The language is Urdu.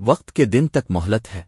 وقت کے دن تک مہلت ہے۔